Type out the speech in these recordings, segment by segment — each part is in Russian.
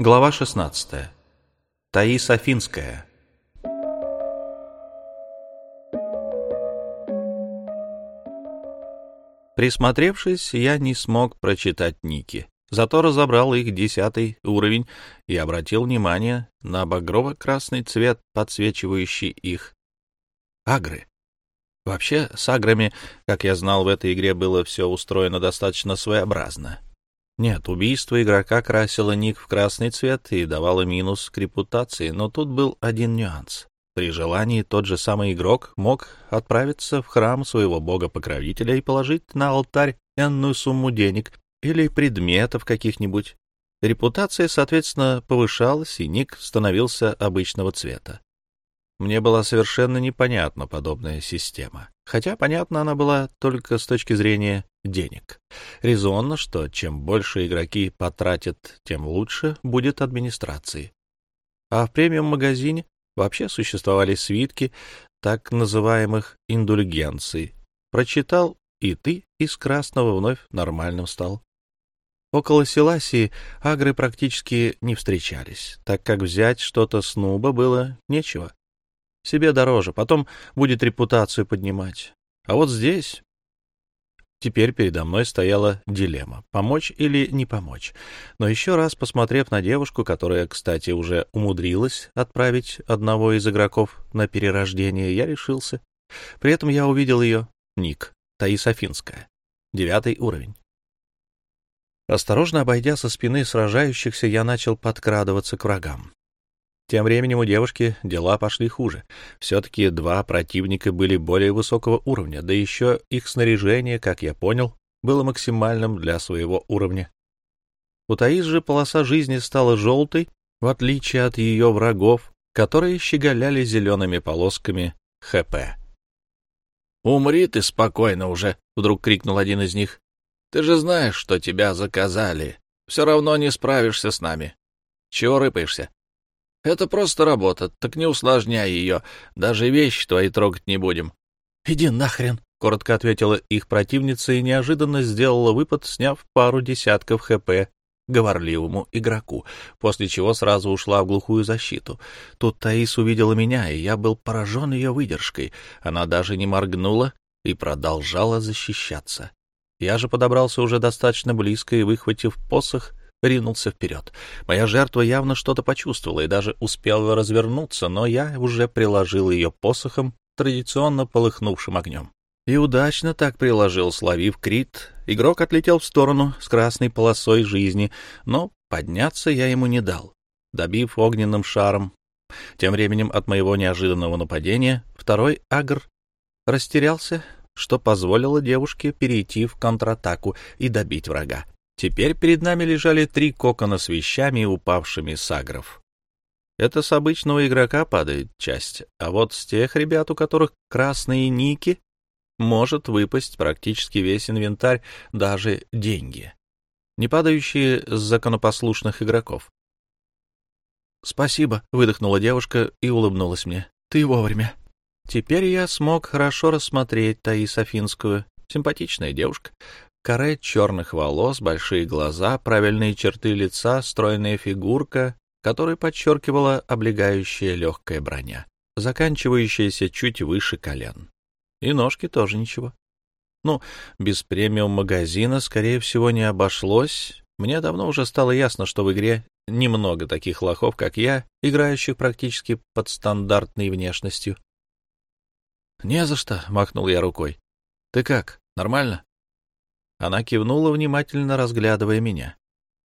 Глава 16. Таис Афинская. Присмотревшись, я не смог прочитать ники, зато разобрал их десятый уровень и обратил внимание на багрово-красный цвет, подсвечивающий их. Агры. Вообще, с аграми, как я знал, в этой игре было все устроено достаточно своеобразно. Нет, убийство игрока красило ник в красный цвет и давало минус к репутации, но тут был один нюанс. При желании тот же самый игрок мог отправиться в храм своего бога-покровителя и положить на алтарь энную сумму денег или предметов каких-нибудь. Репутация, соответственно, повышалась, и ник становился обычного цвета. Мне была совершенно непонятна подобная система. Хотя понятна она была только с точки зрения денег. Резонно, что чем больше игроки потратят, тем лучше будет администрации. А в премиум-магазине вообще существовали свитки так называемых индульгенций. Прочитал, и ты из красного вновь нормальным стал. Около Селасии агры практически не встречались, так как взять что-то с нуба было нечего. Себе дороже, потом будет репутацию поднимать. А вот здесь... Теперь передо мной стояла дилемма — помочь или не помочь. Но еще раз посмотрев на девушку, которая, кстати, уже умудрилась отправить одного из игроков на перерождение, я решился. При этом я увидел ее ник, Таис Афинская, девятый уровень. Осторожно обойдя со спины сражающихся, я начал подкрадываться к врагам. Тем временем у девушки дела пошли хуже. Все-таки два противника были более высокого уровня, да еще их снаряжение, как я понял, было максимальным для своего уровня. У Таис же полоса жизни стала желтой, в отличие от ее врагов, которые щеголяли зелеными полосками ХП. «Умри ты спокойно уже!» — вдруг крикнул один из них. «Ты же знаешь, что тебя заказали. Все равно не справишься с нами. Чего рыпаешься? Это просто работа, так не усложняй ее. Даже вещи твои трогать не будем. — Иди нахрен, — коротко ответила их противница и неожиданно сделала выпад, сняв пару десятков ХП говорливому игроку, после чего сразу ушла в глухую защиту. Тут Таис увидела меня, и я был поражен ее выдержкой. Она даже не моргнула и продолжала защищаться. Я же подобрался уже достаточно близко и, выхватив посох, ринулся вперед. Моя жертва явно что-то почувствовала и даже успела развернуться, но я уже приложил ее посохом, традиционно полыхнувшим огнем. И удачно так приложил, словив крит. Игрок отлетел в сторону с красной полосой жизни, но подняться я ему не дал, добив огненным шаром. Тем временем от моего неожиданного нападения второй агр растерялся, что позволило девушке перейти в контратаку и добить врага. Теперь перед нами лежали три кокона с вещами, упавшими с агров. Это с обычного игрока падает часть, а вот с тех ребят, у которых красные ники, может выпасть практически весь инвентарь, даже деньги, не падающие с законопослушных игроков. «Спасибо», — выдохнула девушка и улыбнулась мне. «Ты вовремя». Теперь я смог хорошо рассмотреть Таис Афинскую. Симпатичная девушка, Каре черных волос, большие глаза, правильные черты лица, стройная фигурка, которую подчеркивала облегающая легкая броня, заканчивающаяся чуть выше колен. И ножки тоже ничего. Ну, без премиум-магазина, скорее всего, не обошлось. Мне давно уже стало ясно, что в игре немного таких лохов, как я, играющих практически под стандартной внешностью. «Не за что», — махнул я рукой. «Ты как, нормально?» Она кивнула, внимательно разглядывая меня.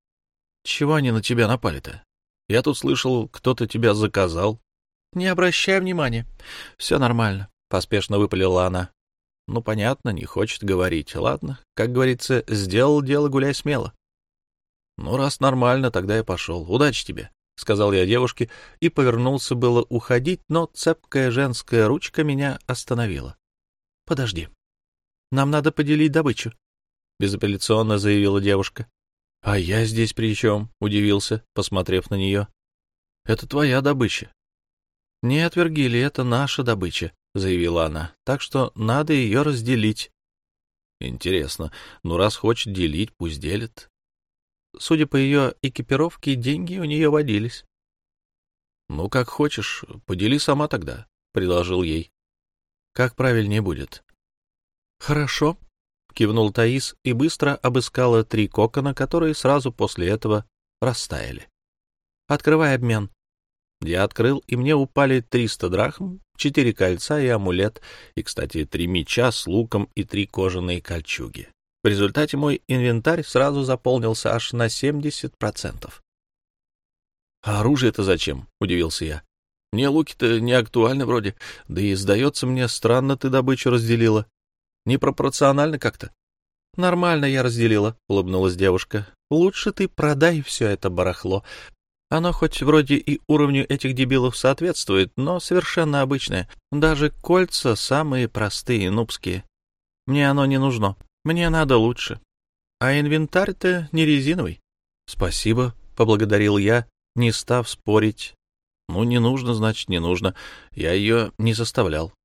— Чего они на тебя напали-то? Я тут слышал, кто-то тебя заказал. — Не обращай внимания. Все нормально, — поспешно выпалила она. — Ну, понятно, не хочет говорить. Ладно, как говорится, сделал дело, гуляй смело. — Ну, раз нормально, тогда я пошел. Удачи тебе, — сказал я девушке и повернулся было уходить, но цепкая женская ручка меня остановила. — Подожди. Нам надо поделить добычу безапелляционно заявила девушка. — А я здесь при чем? — удивился, посмотрев на нее. — Это твоя добыча. — Нет, Вергилий, это наша добыча, — заявила она, — так что надо ее разделить. — Интересно, ну раз хочет делить, пусть делит. Судя по ее экипировке, деньги у нее водились. — Ну, как хочешь, подели сама тогда, — предложил ей. — Как правильнее будет. — Хорошо, — кивнул Таис и быстро обыскала три кокона, которые сразу после этого растаяли. — Открывай обмен. Я открыл, и мне упали триста драхм, четыре кольца и амулет, и, кстати, три меча с луком и три кожаные кольчуги. В результате мой инвентарь сразу заполнился аж на 70%. «А оружие-то зачем?» — удивился я. «Мне луки-то не актуальны вроде, да и, сдается мне, странно ты добычу разделила. Непропорционально как-то». «Нормально я разделила», — улыбнулась девушка. «Лучше ты продай все это барахло. Оно хоть вроде и уровню этих дебилов соответствует, но совершенно обычное. Даже кольца самые простые, нубские. Мне оно не нужно. Мне надо лучше. А инвентарь-то не резиновый. — Спасибо, — поблагодарил я, не став спорить. Ну, не нужно, значит, не нужно. Я ее не заставлял. —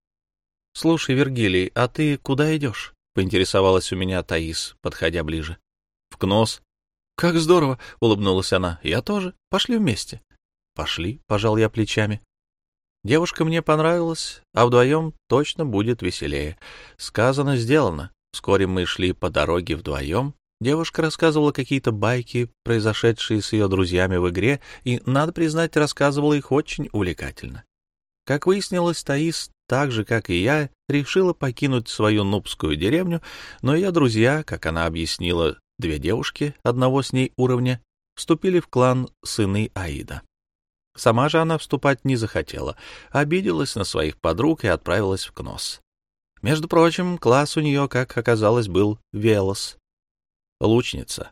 Слушай, Вергилий, а ты куда идешь? — поинтересовалась у меня Таис, подходя ближе. — В Кнос. — Как здорово! — улыбнулась она. — Я тоже. Пошли вместе. — Пошли, — пожал я плечами. Девушка мне понравилась, а вдвоем точно будет веселее. Сказано, сделано. Вскоре мы шли по дороге вдвоем. Девушка рассказывала какие-то байки, произошедшие с ее друзьями в игре, и, надо признать, рассказывала их очень увлекательно. Как выяснилось, Таис, так же, как и я, решила покинуть свою нубскую деревню, но ее друзья, как она объяснила, две девушки одного с ней уровня, вступили в клан сыны Аида. Сама же она вступать не захотела, обиделась на своих подруг и отправилась в Кнос. Между прочим, класс у нее, как оказалось, был Велос. Лучница.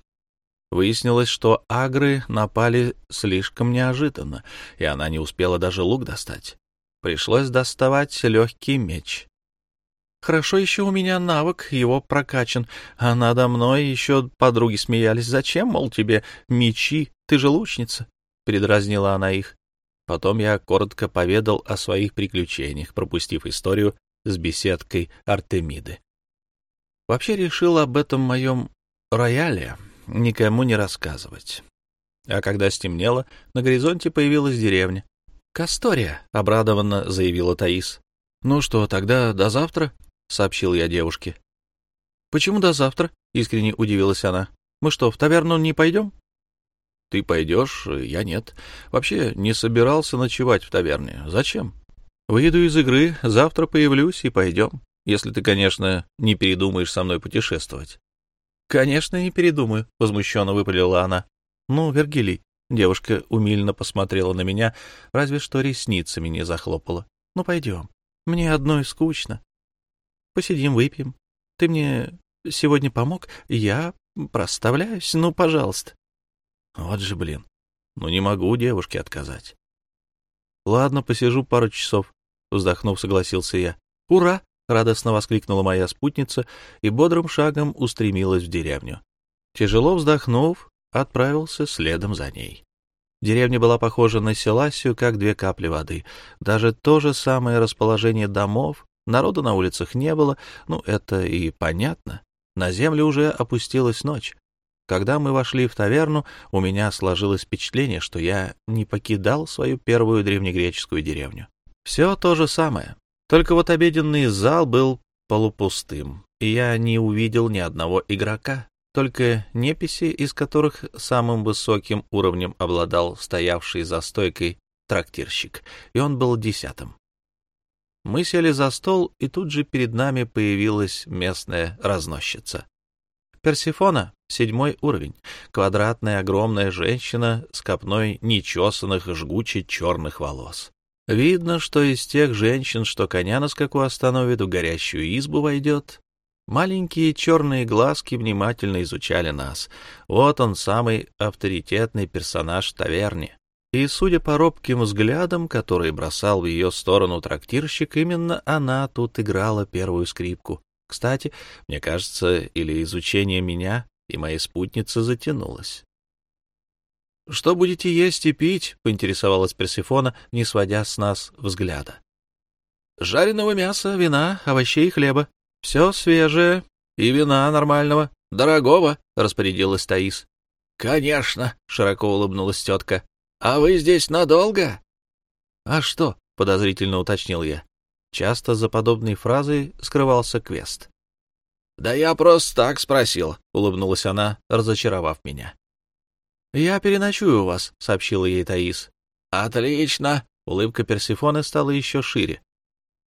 Выяснилось, что агры напали слишком неожиданно, и она не успела даже лук достать. Пришлось доставать легкий меч. Хорошо еще у меня навык, его прокачан, а надо мной еще подруги смеялись. Зачем, мол, тебе мечи, ты же лучница? Передразнила она их. Потом я коротко поведал о своих приключениях, пропустив историю с беседкой Артемиды. Вообще решил об этом моем рояле никому не рассказывать. А когда стемнело, на горизонте появилась деревня. «Кастория», — обрадованно заявила Таис. «Ну что, тогда до завтра?» — сообщил я девушке. «Почему до завтра?» — искренне удивилась она. «Мы что, в таверну не пойдем?» «Ты пойдешь, я нет. Вообще не собирался ночевать в таверне. Зачем?» Выйду из игры, завтра появлюсь и пойдем, если ты, конечно, не передумаешь со мной путешествовать. — Конечно, не передумаю, — возмущенно выпалила она. — Ну, Вергилий, девушка умильно посмотрела на меня, разве что ресницами не захлопала. — Ну, пойдем. Мне одной скучно. Посидим, выпьем. Ты мне сегодня помог, я проставляюсь, ну, пожалуйста. Вот же, блин, ну не могу девушке отказать. Ладно, посижу пару часов, вздохнув, согласился я. Ура! радостно воскликнула моя спутница и бодрым шагом устремилась в деревню. Тяжело вздохнув, отправился следом за ней. Деревня была похожа на Селасию, как две капли воды. Даже то же самое расположение домов, народа на улицах не было, ну, это и понятно. На землю уже опустилась ночь. Когда мы вошли в таверну, у меня сложилось впечатление, что я не покидал свою первую древнегреческую деревню. Все то же самое, только вот обеденный зал был полупустым, и я не увидел ни одного игрока, только неписи, из которых самым высоким уровнем обладал стоявший за стойкой трактирщик, и он был десятым. Мы сели за стол, и тут же перед нами появилась местная разносчица. Персифона — седьмой уровень. Квадратная огромная женщина с копной нечесанных жгуче черных волос. Видно, что из тех женщин, что коня на скаку остановит, в горящую избу войдет. Маленькие черные глазки внимательно изучали нас. Вот он, самый авторитетный персонаж таверни. И, судя по робким взглядам, которые бросал в ее сторону трактирщик, именно она тут играла первую скрипку. Кстати, мне кажется, или изучение меня и моей спутницы затянулось. — Что будете есть и пить? — поинтересовалась Персифона, не сводя с нас взгляда. — Жареного мяса, вина, овощей и хлеба. Все свежее. И вина нормального, дорогого, — распорядилась Таис. — Конечно, — широко улыбнулась тетка. — А вы здесь надолго? — А что? — подозрительно уточнил я. Часто за подобной фразой скрывался квест. — Да я просто так спросил, — улыбнулась она, разочаровав меня. — Я переночую у вас, — сообщила ей Таис. — Отлично. Улыбка Персифоны стала еще шире. —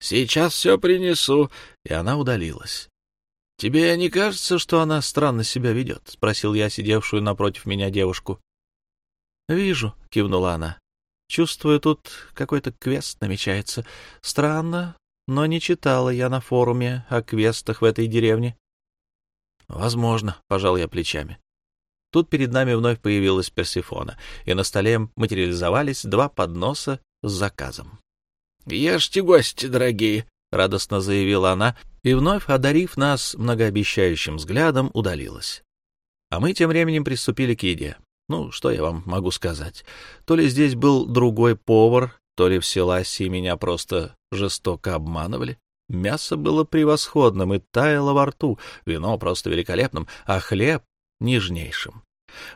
Сейчас все принесу. И она удалилась. — Тебе не кажется, что она странно себя ведет? — спросил я сидевшую напротив меня девушку. — Вижу, — кивнула она. Чувствую, тут какой-то квест намечается. Странно, но не читала я на форуме о квестах в этой деревне. Возможно, пожал я плечами. Тут перед нами вновь появилась Персифона, и на столе материализовались два подноса с заказом. «Ешьте, гости дорогие!» — радостно заявила она, и вновь, одарив нас многообещающим взглядом, удалилась. А мы тем временем приступили к еде. Ну, что я вам могу сказать? То ли здесь был другой повар, то ли в Селасии меня просто жестоко обманывали. Мясо было превосходным и таяло во рту, вино просто великолепным, а хлеб — нежнейшим.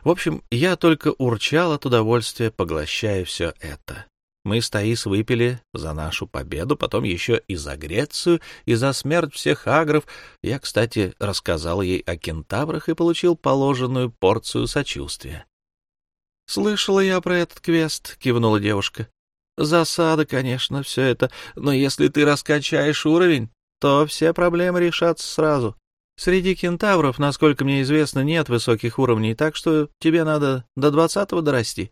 В общем, я только урчал от удовольствия, поглощая все это. Мы с Таис выпили за нашу победу, потом еще и за Грецию, и за смерть всех агров. Я, кстати, рассказал ей о кентаврах и получил положенную порцию сочувствия. — Слышала я про этот квест, — кивнула девушка. — Засада, конечно, все это, но если ты раскачаешь уровень, то все проблемы решатся сразу. Среди кентавров, насколько мне известно, нет высоких уровней, так что тебе надо до двадцатого дорасти.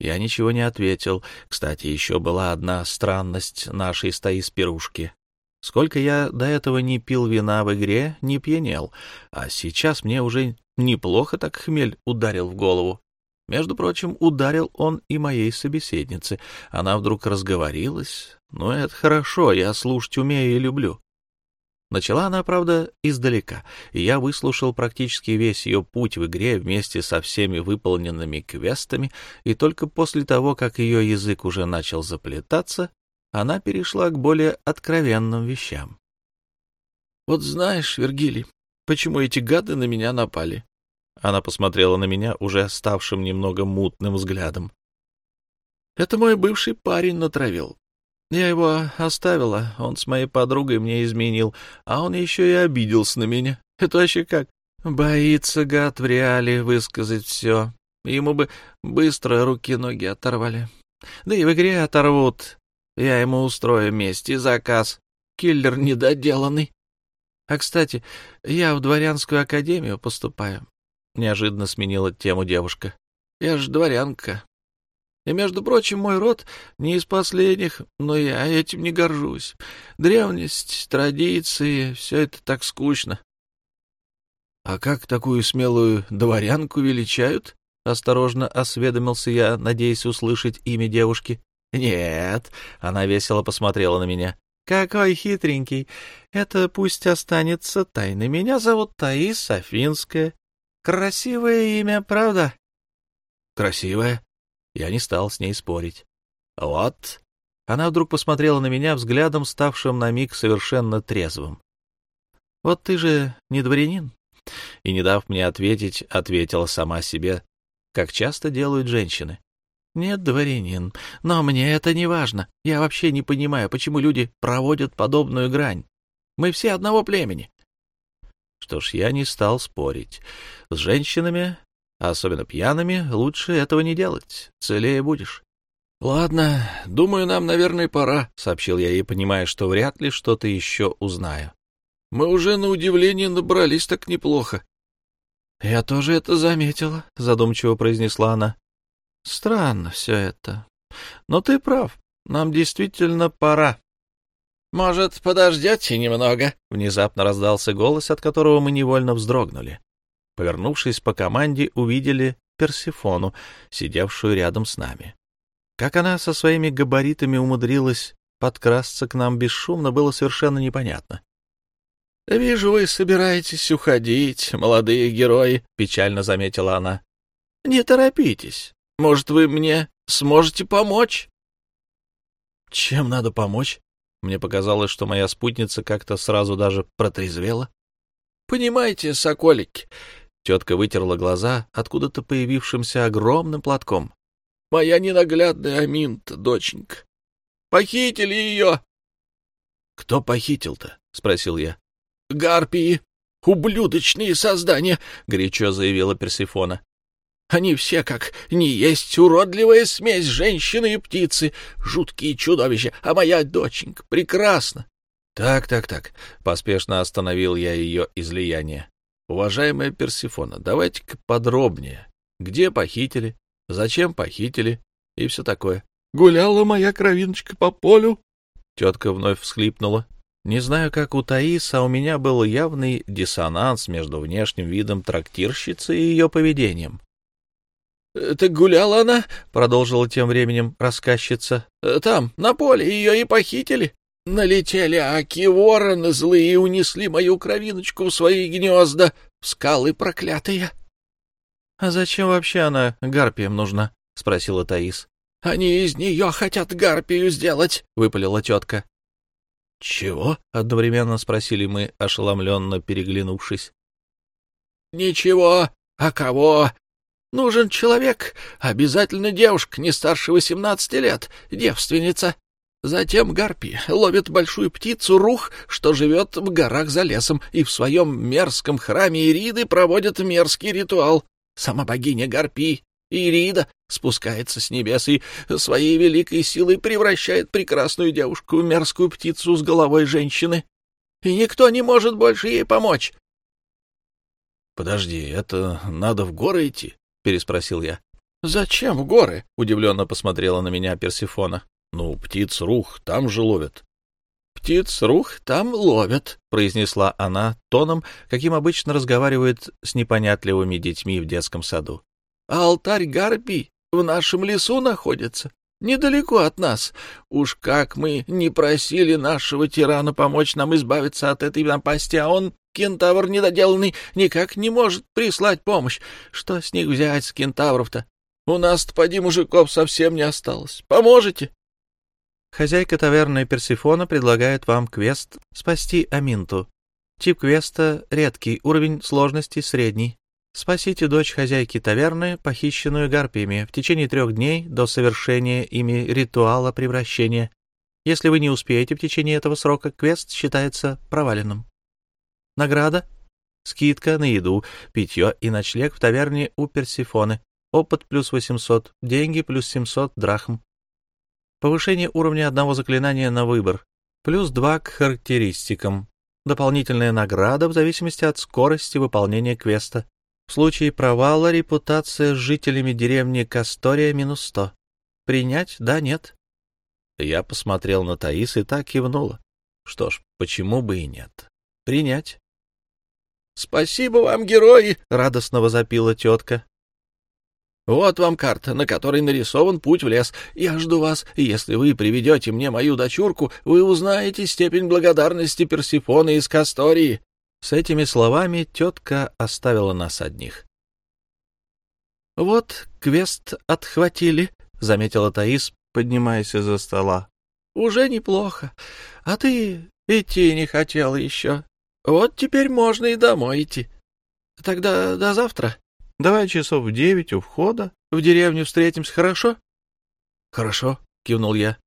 Я ничего не ответил. Кстати, еще была одна странность нашей стоис пирушки. Сколько я до этого не пил вина в игре, не пьянел, а сейчас мне уже неплохо так хмель ударил в голову. Между прочим, ударил он и моей собеседнице. Она вдруг разговорилась. Ну, это хорошо, я слушать умею и люблю. Начала она, правда, издалека, и я выслушал практически весь ее путь в игре вместе со всеми выполненными квестами, и только после того, как ее язык уже начал заплетаться, она перешла к более откровенным вещам. «Вот знаешь, Вергилий, почему эти гады на меня напали?» Она посмотрела на меня уже ставшим немного мутным взглядом. «Это мой бывший парень натравил. Я его оставила, он с моей подругой мне изменил, а он еще и обиделся на меня. Это вообще как? Боится, гад, в реале высказать все. Ему бы быстро руки-ноги оторвали. Да и в игре оторвут. Я ему устрою месть и заказ. Киллер недоделанный. А, кстати, я в дворянскую академию поступаю. — неожиданно сменила тему девушка. — Я ж дворянка. И, между прочим, мой род не из последних, но я этим не горжусь. Древность, традиции — все это так скучно. — А как такую смелую дворянку величают? — осторожно осведомился я, надеясь услышать имя девушки. — Нет, — она весело посмотрела на меня. — Какой хитренький. Это пусть останется тайной. Меня зовут Таис Афинская. Красивое имя, правда? Красивое. Я не стал с ней спорить. Вот. Она вдруг посмотрела на меня взглядом, ставшим на миг совершенно трезвым. Вот ты же не дворянин. И, не дав мне ответить, ответила сама себе, как часто делают женщины. Нет, дворянин, но мне это не важно. Я вообще не понимаю, почему люди проводят подобную грань. Мы все одного племени. Что ж, я не стал спорить. С женщинами, особенно пьяными, лучше этого не делать. Целее будешь. — Ладно, думаю, нам, наверное, пора, — сообщил я ей, понимая, что вряд ли что-то еще узнаю. — Мы уже, на удивление, набрались так неплохо. — Я тоже это заметила, — задумчиво произнесла она. — Странно все это. Но ты прав, нам действительно пора. «Может, подождете немного?» — внезапно раздался голос, от которого мы невольно вздрогнули. Повернувшись по команде, увидели Персифону, сидевшую рядом с нами. Как она со своими габаритами умудрилась подкрасться к нам бесшумно, было совершенно непонятно. — Вижу, вы собираетесь уходить, молодые герои, — печально заметила она. — Не торопитесь. Может, вы мне сможете помочь? — Чем надо помочь? Мне показалось, что моя спутница как-то сразу даже протрезвела. — Понимаете, соколики, Тетка вытерла глаза откуда-то появившимся огромным платком. — Моя ненаглядная Аминта, доченька. Похитили ее. — Кто похитил-то? — спросил я. — Гарпии. Ублюдочные создания, — горячо заявила Персифона. Они все как не есть уродливая смесь женщины и птицы, жуткие чудовища, а моя доченька прекрасна. Так, так, так. Поспешно остановил я ее излияние. Уважаемая Персифона, давайте-ка подробнее. Где похитили? Зачем похитили? И все такое. Гуляла моя кровиночка по полю. Тетка вновь всхлипнула. Не знаю, как у Таиса, а у меня был явный диссонанс между внешним видом трактирщицы и ее поведением. — Так гуляла она, — продолжила тем временем рассказчица. — Там, на поле, ее и похитили. Налетели аки-вороны злые и унесли мою кровиночку в свои гнезда, в скалы проклятые. — А зачем вообще она гарпиям нужна? — спросила Таис. — Они из нее хотят гарпию сделать, — выпалила тетка. — Чего? — одновременно спросили мы, ошеломленно переглянувшись. — Ничего. А кого? Нужен человек, обязательно девушка не старше восемнадцати лет, девственница. Затем гарпи ловит большую птицу рух, что живет в горах за лесом, и в своем мерзком храме Ириды проводит мерзкий ритуал. Сама богиня гарпи, Ирида, спускается с небес и своей великой силой превращает прекрасную девушку в мерзкую птицу с головой женщины. И никто не может больше ей помочь. — Подожди, это надо в горы идти? — переспросил я. — Зачем в горы? — удивленно посмотрела на меня Персифона. — Ну, птиц рух там же ловят. — Птиц рух там ловят, — произнесла она тоном, каким обычно разговаривают с непонятливыми детьми в детском саду. — А алтарь Гарпий в нашем лесу находится, недалеко от нас. Уж как мы не просили нашего тирана помочь нам избавиться от этой напасти, а он Кентавр недоделанный никак не может прислать помощь. Что с них взять, с кентавров-то? У нас-то, поди, мужиков совсем не осталось. Поможете? Хозяйка таверны Персифона предлагает вам квест «Спасти Аминту». Тип квеста редкий, уровень сложности средний. Спасите дочь хозяйки таверны, похищенную гарпиями, в течение трех дней до совершения ими ритуала превращения. Если вы не успеете в течение этого срока, квест считается проваленным. Награда — скидка на еду, питье и ночлег в таверне у Персифоны. Опыт плюс 800, деньги плюс 700 драхм. Повышение уровня одного заклинания на выбор. Плюс 2 к характеристикам. Дополнительная награда в зависимости от скорости выполнения квеста. В случае провала репутация с жителями деревни Кастория минус 100. Принять? Да, нет. Я посмотрел на Таис и так кивнула. Что ж, почему бы и нет? Принять. Спасибо вам, герои! — радостно возопила тетка. Вот вам карта, на которой нарисован путь в лес. Я жду вас, и если вы приведете мне мою дочурку, вы узнаете степень благодарности Персифоны из Кастории. С этими словами тетка оставила нас одних. — Вот квест отхватили, — заметила Таис, поднимаясь из-за стола. — Уже неплохо. А ты идти не хотел еще. Вот теперь можно и домой идти. Тогда до завтра. Давай часов в девять у входа. В деревню встретимся, хорошо? — Хорошо, — кивнул я.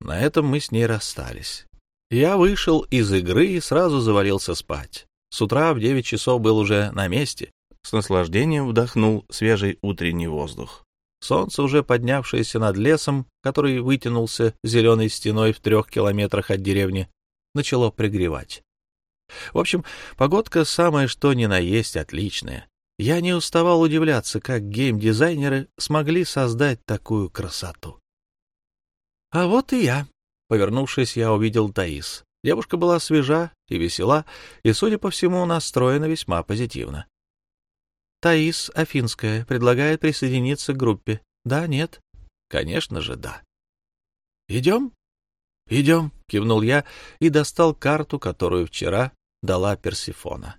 На этом мы с ней расстались. Я вышел из игры и сразу завалился спать. С утра в девять часов был уже на месте. С наслаждением вдохнул свежий утренний воздух. Солнце, уже поднявшееся над лесом, который вытянулся зеленой стеной в трех километрах от деревни, начало пригревать. В общем, погодка самая что ни на есть отличная. Я не уставал удивляться, как гейм-дизайнеры смогли создать такую красоту. — А вот и я. Повернувшись, я увидел Таис. Девушка была свежа и весела, и, судя по всему, настроена весьма позитивно. Таис Афинская предлагает присоединиться к группе. Да, нет? Конечно же, да. Идем? Идем, кивнул я и достал карту, которую вчера дала Персифона.